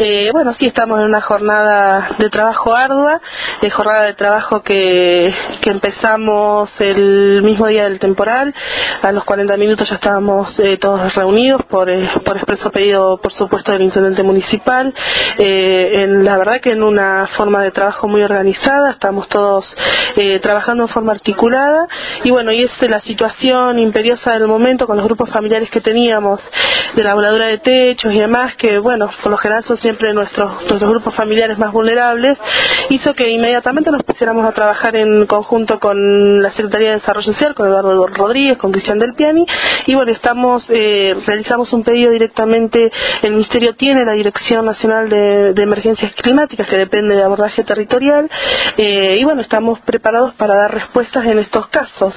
Eh, bueno, sí, estamos en una jornada de trabajo ardua, de jornada de trabajo que, que empezamos el mismo día del temporal. A los 40 minutos ya estábamos eh, todos reunidos por, eh, por expreso pedido, por supuesto, del intendente municipal. en, la verdad que en una forma de trabajo muy organizada, estamos todos trabajando en forma articulada y bueno, y es la situación imperiosa del momento con los grupos familiares que teníamos de la voladura de techos y demás, que bueno, por lo general son siempre nuestros, nuestros grupos familiares más vulnerables, hizo que inmediatamente nos pusiéramos a trabajar en conjunto con la Secretaría de Desarrollo Social, con Eduardo Rodríguez, con Cristian Del Piani, y bueno, estamos, eh, realizamos un pedido directamente, el Ministerio tiene la Dirección Nacional de, Emergencias Climáticas, que depende de abordaje territorial, eh, y bueno, estamos preparados para dar respuestas en estos casos.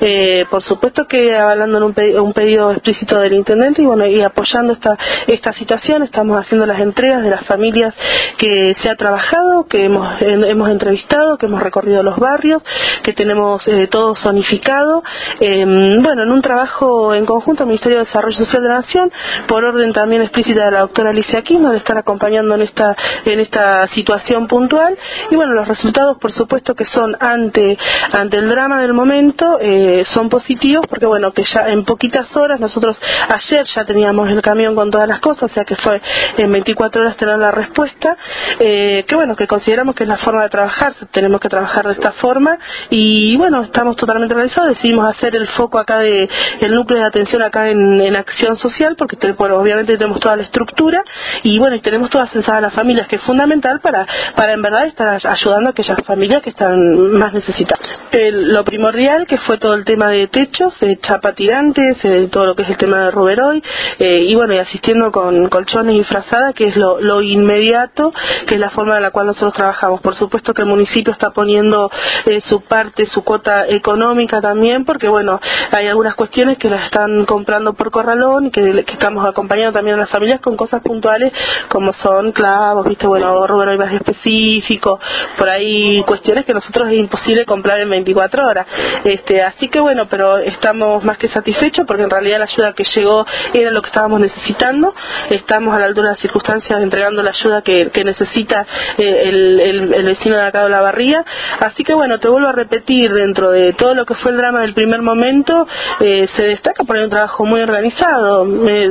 Eh, por supuesto que avalando en un, un pedido explícito del Intendente y bueno, y apoyando esta, esta situación, estamos haciendo las entregas de las familias que se ha trabajado, que hemos, hemos entrevistado, que hemos recorrido los barrios, que tenemos eh, todo zonificado. Em, bueno, en un trabajo en conjunto, el Ministerio de Desarrollo Social de la Nación, por orden también explícita de la doctora Alicia Aquino, de estar acompañando en esta, en esta situación puntual. Y bueno, los resultados, por supuesto, que son ante, ante el drama del momento, eh, son positivos, porque bueno, que ya en poquitas horas, nosotros ayer ya teníamos el camión con todas las cosas, o sea que fue en 24 horas tener la respuesta, eh, que bueno, que consideramos que es la forma de trabajar, tenemos que trabajar de esta forma y bueno, estamos totalmente realizados, decidimos hacer el foco acá de, el núcleo de atención acá en, acción social, porque obviamente tenemos toda la estructura y bueno, y tenemos todas sensadas las familias, que es fundamental para, para en verdad estar ayudando a aquellas familias que están más necesitadas. lo primordial que fue todo el tema de techos, de chapa tirantes, todo lo que es el tema de Ruberoy, eh, y bueno, y asistiendo con colchones y frazada, que es lo, lo, inmediato, que es la forma en la cual nosotros trabajamos. Por supuesto que el municipio está poniendo eh, su parte, su cuota económica también, porque bueno, hay algunas cuestiones que las están comprando por corralón y que, estamos acompañando también a las familias con cosas puntuales como son clavos, viste, bueno, Ruberoy más específico, por ahí cuestiones que nosotros es imposible comprar en 24 horas. Este, así que bueno, pero estamos más que satisfechos porque en realidad la ayuda que llegó era lo que estábamos necesitando. Estamos a la altura de las circunstancias entregando la ayuda que, necesita eh, el, vecino de acá de la barría. Así que bueno, te vuelvo a repetir, dentro de todo lo que fue el drama del primer momento, eh, se destaca por un trabajo muy organizado, eh,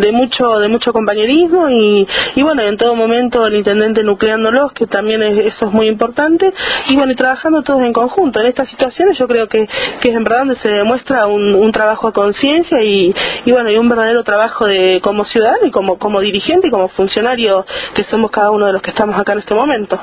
de, mucho de mucho compañerismo y, bueno, en todo momento el intendente nucleándolos, que también eso es muy importante, y bueno, y trabajando todos en conjunto. En estas situaciones yo creo que, que es en verdad donde se demuestra un, trabajo a conciencia y, y bueno, y un verdadero trabajo de como ciudadano y como, como dirigente y como funcionario que somos cada uno de los que estamos acá en este momento.